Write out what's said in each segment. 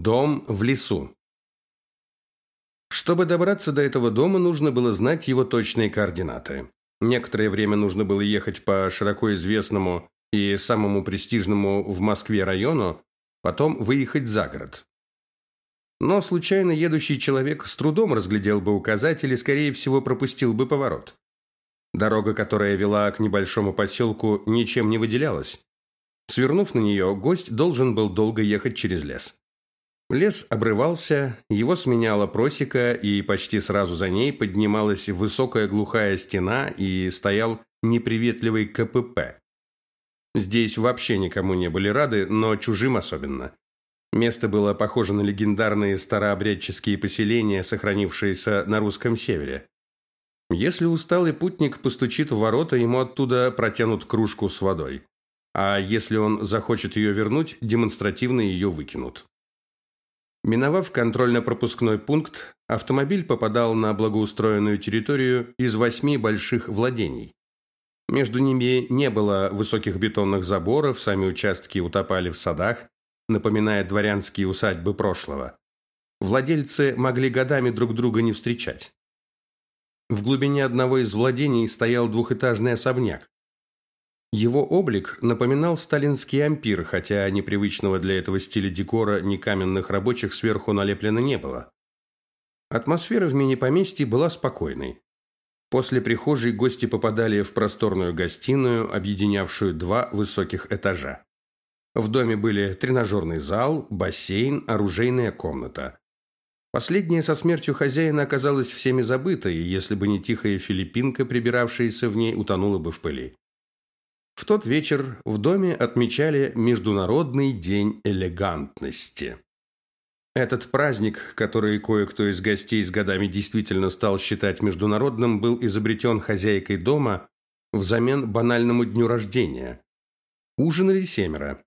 Дом в лесу. Чтобы добраться до этого дома, нужно было знать его точные координаты. Некоторое время нужно было ехать по широко известному и самому престижному в Москве району, потом выехать за город. Но случайно едущий человек с трудом разглядел бы указатель и, скорее всего, пропустил бы поворот. Дорога, которая вела к небольшому поселку, ничем не выделялась. Свернув на нее, гость должен был долго ехать через лес. Лес обрывался, его сменяла просека, и почти сразу за ней поднималась высокая глухая стена и стоял неприветливый КПП. Здесь вообще никому не были рады, но чужим особенно. Место было похоже на легендарные старообрядческие поселения, сохранившиеся на русском севере. Если усталый путник постучит в ворота, ему оттуда протянут кружку с водой. А если он захочет ее вернуть, демонстративно ее выкинут. Миновав контрольно-пропускной пункт, автомобиль попадал на благоустроенную территорию из восьми больших владений. Между ними не было высоких бетонных заборов, сами участки утопали в садах, напоминая дворянские усадьбы прошлого. Владельцы могли годами друг друга не встречать. В глубине одного из владений стоял двухэтажный особняк. Его облик напоминал сталинский ампир, хотя непривычного для этого стиля декора ни каменных рабочих сверху налеплено не было. Атмосфера в мини-поместье была спокойной. После прихожей гости попадали в просторную гостиную, объединявшую два высоких этажа. В доме были тренажерный зал, бассейн, оружейная комната. Последняя со смертью хозяина оказалась всеми забытой, если бы не тихая филиппинка, прибиравшаяся в ней, утонула бы в пыли. В тот вечер в доме отмечали Международный день элегантности. Этот праздник, который кое-кто из гостей с годами действительно стал считать международным, был изобретен хозяйкой дома взамен банальному дню рождения. Ужинали семеро.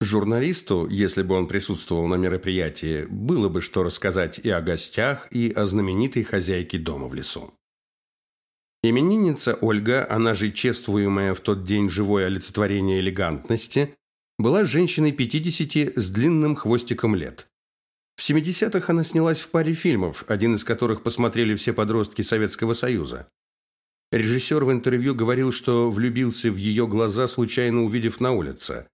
Журналисту, если бы он присутствовал на мероприятии, было бы что рассказать и о гостях, и о знаменитой хозяйке дома в лесу. Именинница Ольга, она же чествуемая в тот день живое олицетворение элегантности, была женщиной 50 с длинным хвостиком лет. В 70-х она снялась в паре фильмов, один из которых посмотрели все подростки Советского Союза. Режиссер в интервью говорил, что влюбился в ее глаза, случайно увидев на улице.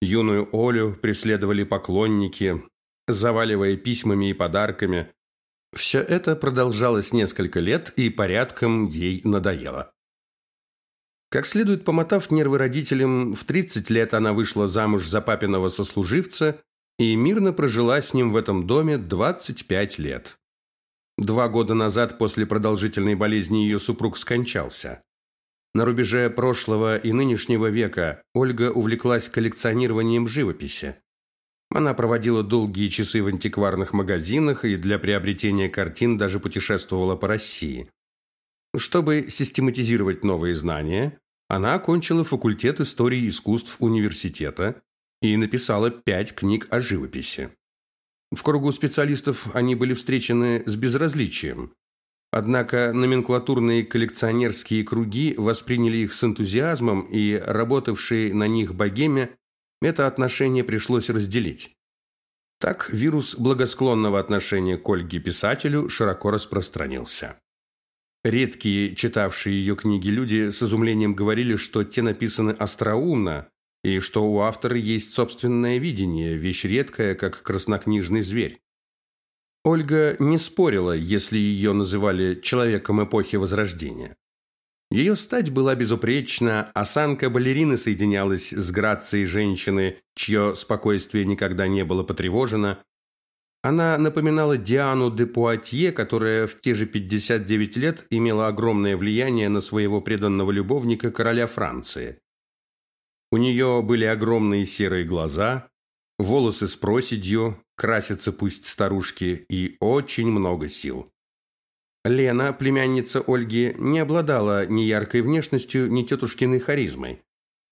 Юную Олю преследовали поклонники, заваливая письмами и подарками, все это продолжалось несколько лет и порядком ей надоело. Как следует помотав нервы родителям, в 30 лет она вышла замуж за папиного сослуживца и мирно прожила с ним в этом доме 25 лет. Два года назад после продолжительной болезни ее супруг скончался. На рубеже прошлого и нынешнего века Ольга увлеклась коллекционированием живописи. Она проводила долгие часы в антикварных магазинах и для приобретения картин даже путешествовала по России. Чтобы систематизировать новые знания, она окончила факультет истории искусств университета и написала пять книг о живописи. В кругу специалистов они были встречены с безразличием. Однако номенклатурные коллекционерские круги восприняли их с энтузиазмом, и работавшие на них богеме это отношение пришлось разделить. Так вирус благосклонного отношения к Ольге-писателю широко распространился. Редкие, читавшие ее книги люди с изумлением говорили, что те написаны остроумно, и что у автора есть собственное видение, вещь редкая, как краснокнижный зверь. Ольга не спорила, если ее называли человеком эпохи Возрождения. Ее стать была безупречна, осанка балерины соединялась с грацией женщины, чье спокойствие никогда не было потревожено. Она напоминала Диану де Пуатье, которая в те же 59 лет имела огромное влияние на своего преданного любовника, короля Франции. У нее были огромные серые глаза, волосы с проседью, красятся пусть старушки, и очень много сил. Лена, племянница Ольги, не обладала ни яркой внешностью, ни тетушкиной харизмой.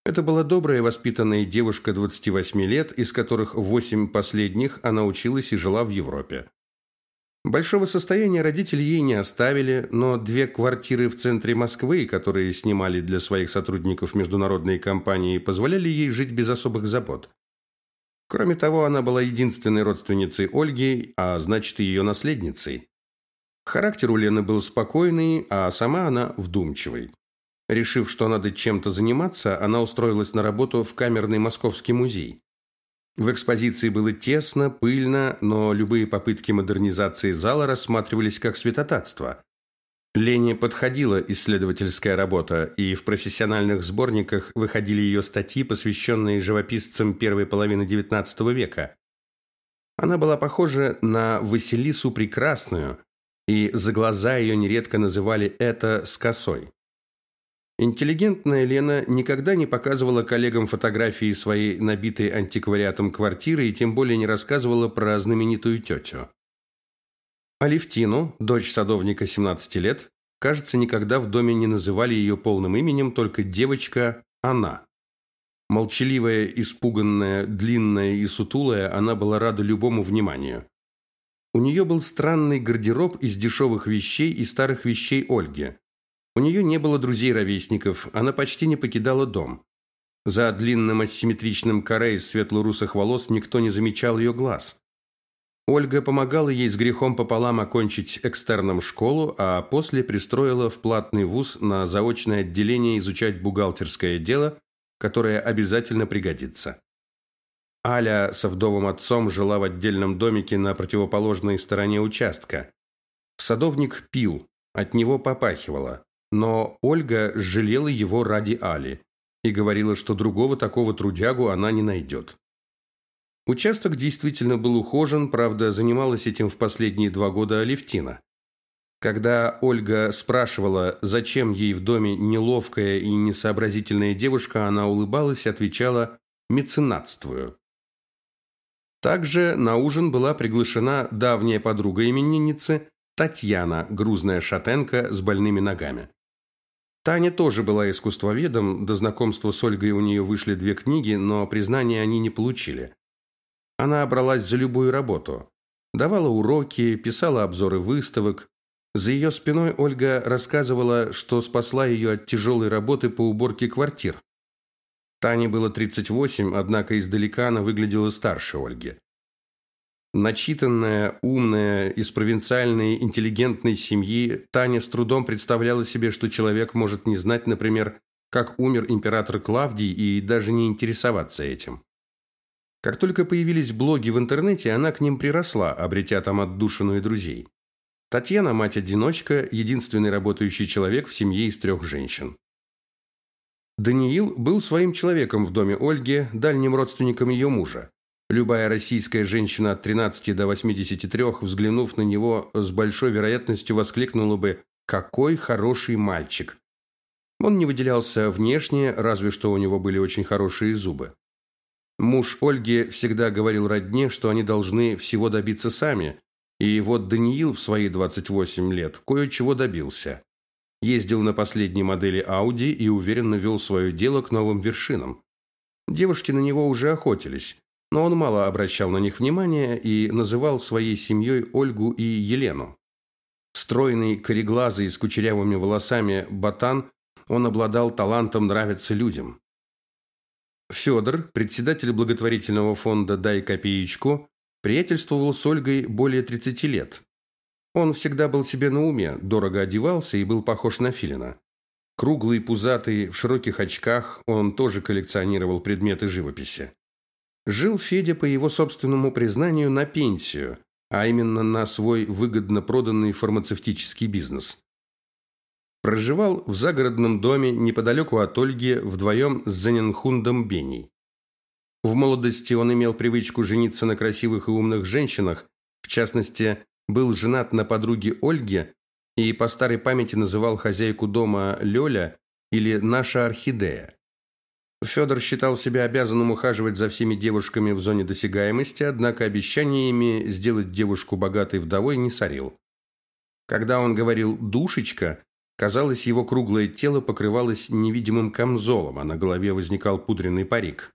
Это была добрая воспитанная девушка 28 лет, из которых 8 последних она училась и жила в Европе. Большого состояния родители ей не оставили, но две квартиры в центре Москвы, которые снимали для своих сотрудников международные компании, позволяли ей жить без особых забот. Кроме того, она была единственной родственницей Ольги, а значит и ее наследницей. Характер у Лены был спокойный, а сама она вдумчивой. Решив, что надо чем-то заниматься, она устроилась на работу в камерный московский музей. В экспозиции было тесно, пыльно, но любые попытки модернизации зала рассматривались как святотатство. Лене подходила исследовательская работа, и в профессиональных сборниках выходили ее статьи, посвященные живописцам первой половины XIX века. Она была похожа на Василису Прекрасную, и за глаза ее нередко называли это «с косой». Интеллигентная Лена никогда не показывала коллегам фотографии своей набитой антиквариатом квартиры и тем более не рассказывала про знаменитую тетю. Алевтину, дочь садовника 17 лет, кажется, никогда в доме не называли ее полным именем, только девочка она. Молчаливая, испуганная, длинная и сутулая, она была рада любому вниманию. У нее был странный гардероб из дешевых вещей и старых вещей Ольги. У нее не было друзей-ровесников, она почти не покидала дом. За длинным асимметричным каре из светло-русых волос никто не замечал ее глаз. Ольга помогала ей с грехом пополам окончить экстерном школу, а после пристроила в платный вуз на заочное отделение изучать бухгалтерское дело, которое обязательно пригодится. Аля со вдовым отцом жила в отдельном домике на противоположной стороне участка. Садовник пил, от него попахивало. Но Ольга жалела его ради Али и говорила, что другого такого трудягу она не найдет. Участок действительно был ухожен, правда, занималась этим в последние два года Алевтина. Когда Ольга спрашивала, зачем ей в доме неловкая и несообразительная девушка, она улыбалась и отвечала «меценатствую». Также на ужин была приглашена давняя подруга именинницы Татьяна, грузная шатенка с больными ногами. Таня тоже была искусствоведом, до знакомства с Ольгой у нее вышли две книги, но признания они не получили. Она бралась за любую работу. Давала уроки, писала обзоры выставок. За ее спиной Ольга рассказывала, что спасла ее от тяжелой работы по уборке квартир. Тане было 38, однако издалека она выглядела старше Ольги. Начитанная, умная, из провинциальной, интеллигентной семьи, Таня с трудом представляла себе, что человек может не знать, например, как умер император Клавдий и даже не интересоваться этим. Как только появились блоги в интернете, она к ним приросла, обретя там отдушину и друзей. Татьяна – мать-одиночка, единственный работающий человек в семье из трех женщин. Даниил был своим человеком в доме Ольги, дальним родственником ее мужа. Любая российская женщина от 13 до 83, взглянув на него, с большой вероятностью воскликнула бы «Какой хороший мальчик!». Он не выделялся внешне, разве что у него были очень хорошие зубы. Муж Ольги всегда говорил родне, что они должны всего добиться сами, и вот Даниил в свои 28 лет кое-чего добился. Ездил на последней модели Audi и уверенно вел свое дело к новым вершинам. Девушки на него уже охотились, но он мало обращал на них внимания и называл своей семьей Ольгу и Елену. Стройный, кореглазый, с кучерявыми волосами ботан, он обладал талантом нравиться людям. Федор, председатель благотворительного фонда «Дай копеечку», приятельствовал с Ольгой более 30 лет. Он всегда был себе на уме, дорого одевался и был похож на филина. Круглый, пузатый, в широких очках, он тоже коллекционировал предметы живописи. Жил Федя, по его собственному признанию, на пенсию, а именно на свой выгодно проданный фармацевтический бизнес. Проживал в загородном доме неподалеку от Ольги вдвоем с Заненхундом Беней. В молодости он имел привычку жениться на красивых и умных женщинах, в частности, был женат на подруге Ольге и по старой памяти называл хозяйку дома Лёля или «наша орхидея». Федор считал себя обязанным ухаживать за всеми девушками в зоне досягаемости, однако обещаниями сделать девушку богатой вдовой не сорил. Когда он говорил «душечка», казалось, его круглое тело покрывалось невидимым камзолом, а на голове возникал пудренный парик.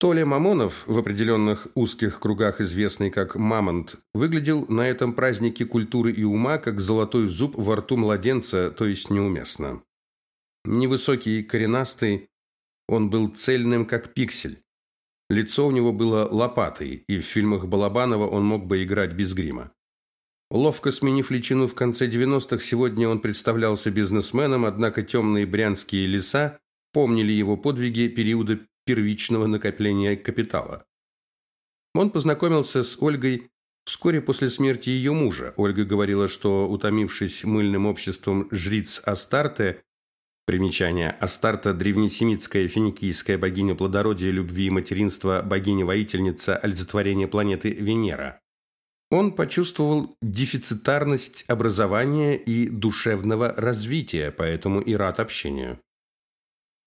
Толя Мамонов, в определенных узких кругах известный как «мамонт», выглядел на этом празднике культуры и ума как золотой зуб во рту младенца, то есть неуместно. Невысокий и коренастый, он был цельным, как пиксель. Лицо у него было лопатой, и в фильмах Балабанова он мог бы играть без грима. Ловко сменив личину в конце 90-х, сегодня он представлялся бизнесменом, однако темные брянские леса помнили его подвиги периода первичного накопления капитала. Он познакомился с Ольгой вскоре после смерти ее мужа. Ольга говорила, что, утомившись мыльным обществом жриц Астарте, примечание Астарта – древнесемитская финикийская богиня плодородия, любви и материнства, богиня-воительница, олицетворение планеты Венера. Он почувствовал дефицитарность образования и душевного развития, поэтому и рад общению.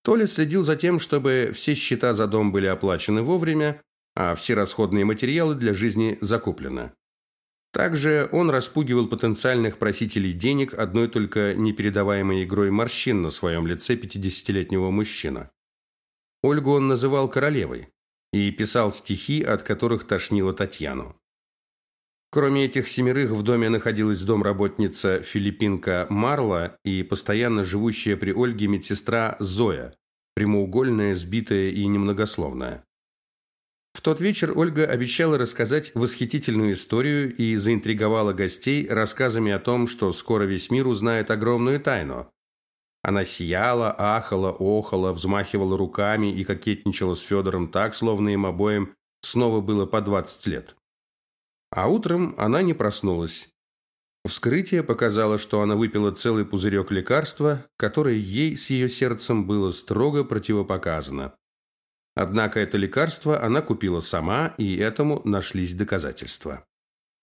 Толя следил за тем, чтобы все счета за дом были оплачены вовремя, а все расходные материалы для жизни закуплены. Также он распугивал потенциальных просителей денег одной только непередаваемой игрой морщин на своем лице 50-летнего мужчина. Ольгу он называл королевой и писал стихи, от которых тошнило Татьяну. Кроме этих семерых в доме находилась домработница филиппинка Марла и постоянно живущая при Ольге медсестра Зоя, прямоугольная, сбитая и немногословная. В тот вечер Ольга обещала рассказать восхитительную историю и заинтриговала гостей рассказами о том, что скоро весь мир узнает огромную тайну. Она сияла, ахала, охала, взмахивала руками и кокетничала с Федором так, словно им обоим снова было по 20 лет. А утром она не проснулась. Вскрытие показало, что она выпила целый пузырек лекарства, которое ей с ее сердцем было строго противопоказано. Однако это лекарство она купила сама, и этому нашлись доказательства.